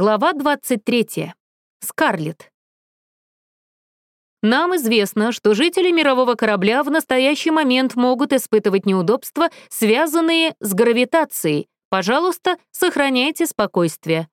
Глава 23. Скарлетт. Нам известно, что жители мирового корабля в настоящий момент могут испытывать неудобства, связанные с гравитацией. Пожалуйста, сохраняйте спокойствие.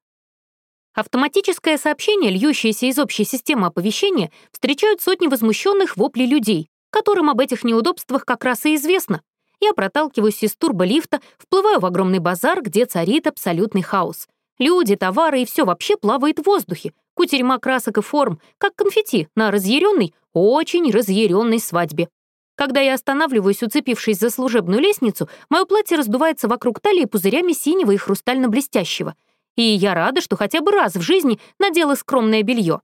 Автоматическое сообщение, льющееся из общей системы оповещения, встречают сотни возмущенных воплей людей, которым об этих неудобствах как раз и известно. Я проталкиваюсь из турболифта, вплываю в огромный базар, где царит абсолютный хаос. Люди, товары и все вообще плавает в воздухе. Кутерьма красок и форм, как конфетти на разъяренной, очень разъяренной свадьбе. Когда я останавливаюсь, уцепившись за служебную лестницу, мое платье раздувается вокруг талии пузырями синего и хрустально-блестящего. И я рада, что хотя бы раз в жизни надела скромное белье.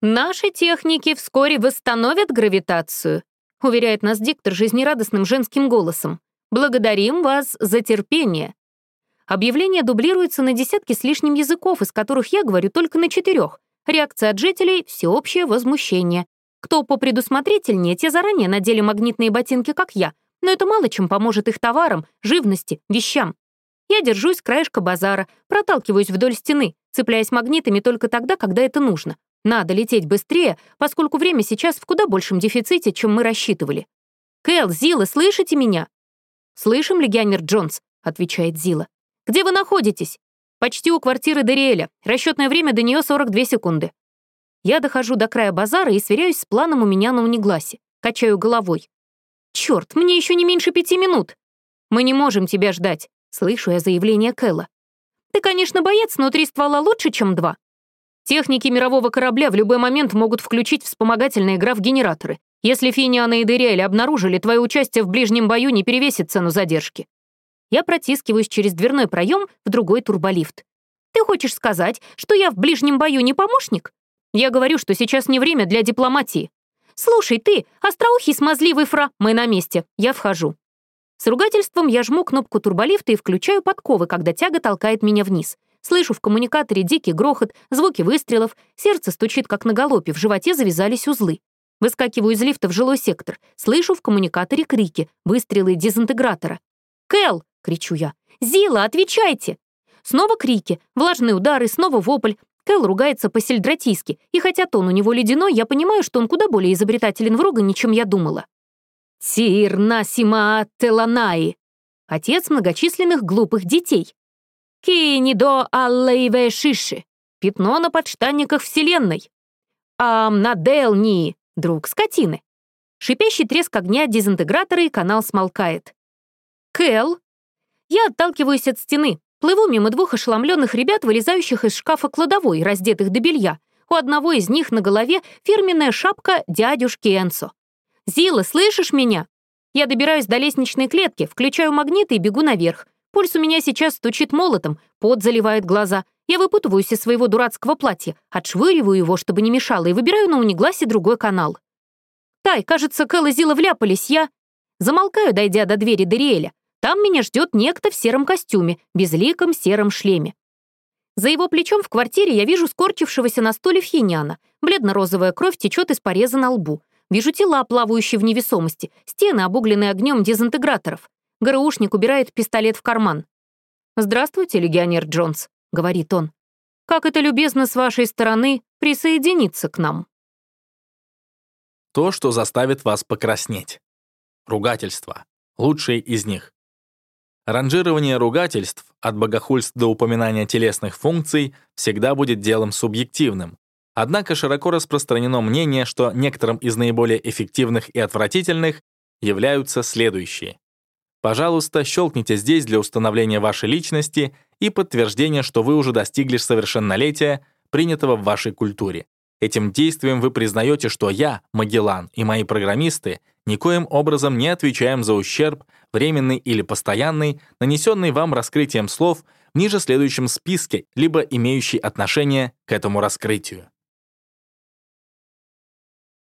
«Наши техники вскоре восстановят гравитацию», уверяет нас диктор жизнерадостным женским голосом. «Благодарим вас за терпение. Объявление дублируется на десятки с лишним языков, из которых я говорю только на четырех. Реакция от жителей — всеобщее возмущение. Кто попредусмотрительнее, те заранее надели магнитные ботинки, как я, но это мало чем поможет их товарам, живности, вещам. Я держусь краешка базара, проталкиваюсь вдоль стены, цепляясь магнитами только тогда, когда это нужно. Надо лететь быстрее, поскольку время сейчас в куда большем дефиците, чем мы рассчитывали. «Кэл, Зила, слышите меня?» «Слышим, легионер Джонс», — отвечает Зила. «Где вы находитесь?» «Почти у квартиры Дериэля. Расчетное время до нее 42 секунды». Я дохожу до края базара и сверяюсь с планом у меня на унигласе. Качаю головой. «Чёрт, мне еще не меньше пяти минут!» «Мы не можем тебя ждать», — слышу я заявление Кэлла. «Ты, конечно, боец, но три ствола лучше, чем два». Техники мирового корабля в любой момент могут включить вспомогательные граф-генераторы. Если Финиана и Дериэль обнаружили, твое участие в ближнем бою не перевесит цену задержки. Я протискиваюсь через дверной проем в другой турболифт. «Ты хочешь сказать, что я в ближнем бою не помощник?» «Я говорю, что сейчас не время для дипломатии». «Слушай, ты, остроухий смазливый фра, мы на месте, я вхожу». С ругательством я жму кнопку турболифта и включаю подковы, когда тяга толкает меня вниз. Слышу в коммуникаторе дикий грохот, звуки выстрелов, сердце стучит как на галопе, в животе завязались узлы. Выскакиваю из лифта в жилой сектор, слышу в коммуникаторе крики, выстрелы дезинтегратора. «Кэл!» — кричу я. «Зила, отвечайте!» Снова крики, влажные удары, снова вопль. Кэл ругается по-сельдратийски, и хотя тон у него ледяной, я понимаю, что он куда более изобретателен в ругане, чем я думала. «Тир насима теланаи» — отец многочисленных глупых детей. «Кинидо аллейве шиши» — пятно на подштанниках Вселенной. «Амнаделни» — друг скотины. Шипящий треск огня дезинтегратора и канал смолкает. «Кэл!» Я отталкиваюсь от стены, плыву мимо двух ошеломленных ребят, вылезающих из шкафа кладовой, раздетых до белья. У одного из них на голове фирменная шапка дядюшки Энсо. «Зила, слышишь меня?» Я добираюсь до лестничной клетки, включаю магниты и бегу наверх. Пульс у меня сейчас стучит молотом, пот заливает глаза. Я выпутываюсь из своего дурацкого платья, отшвыриваю его, чтобы не мешало, и выбираю на унигласе другой канал. «Тай, кажется, Кэл и Зила вляпались, я...» Замолкаю, дойдя до двери Дериэля. Там меня ждет некто в сером костюме, безликом сером шлеме. За его плечом в квартире я вижу скорчившегося на столе Фьяняна. Бледно-розовая кровь течет из пореза на лбу. Вижу тела, плавающие в невесомости, стены, обугленные огнем дезинтеграторов. ГРУшник убирает пистолет в карман. «Здравствуйте, легионер Джонс», — говорит он. «Как это любезно с вашей стороны присоединиться к нам». То, что заставит вас покраснеть. Ругательства. Лучшие из них. Ранжирование ругательств, от богохульств до упоминания телесных функций, всегда будет делом субъективным. Однако широко распространено мнение, что некоторым из наиболее эффективных и отвратительных являются следующие. Пожалуйста, щелкните здесь для установления вашей личности и подтверждения, что вы уже достигли совершеннолетия, принятого в вашей культуре. Этим действием вы признаете, что я, Магеллан и мои программисты никоим образом не отвечаем за ущерб, временный или постоянный, нанесенный вам раскрытием слов ниже следующем списке, либо имеющий отношение к этому раскрытию.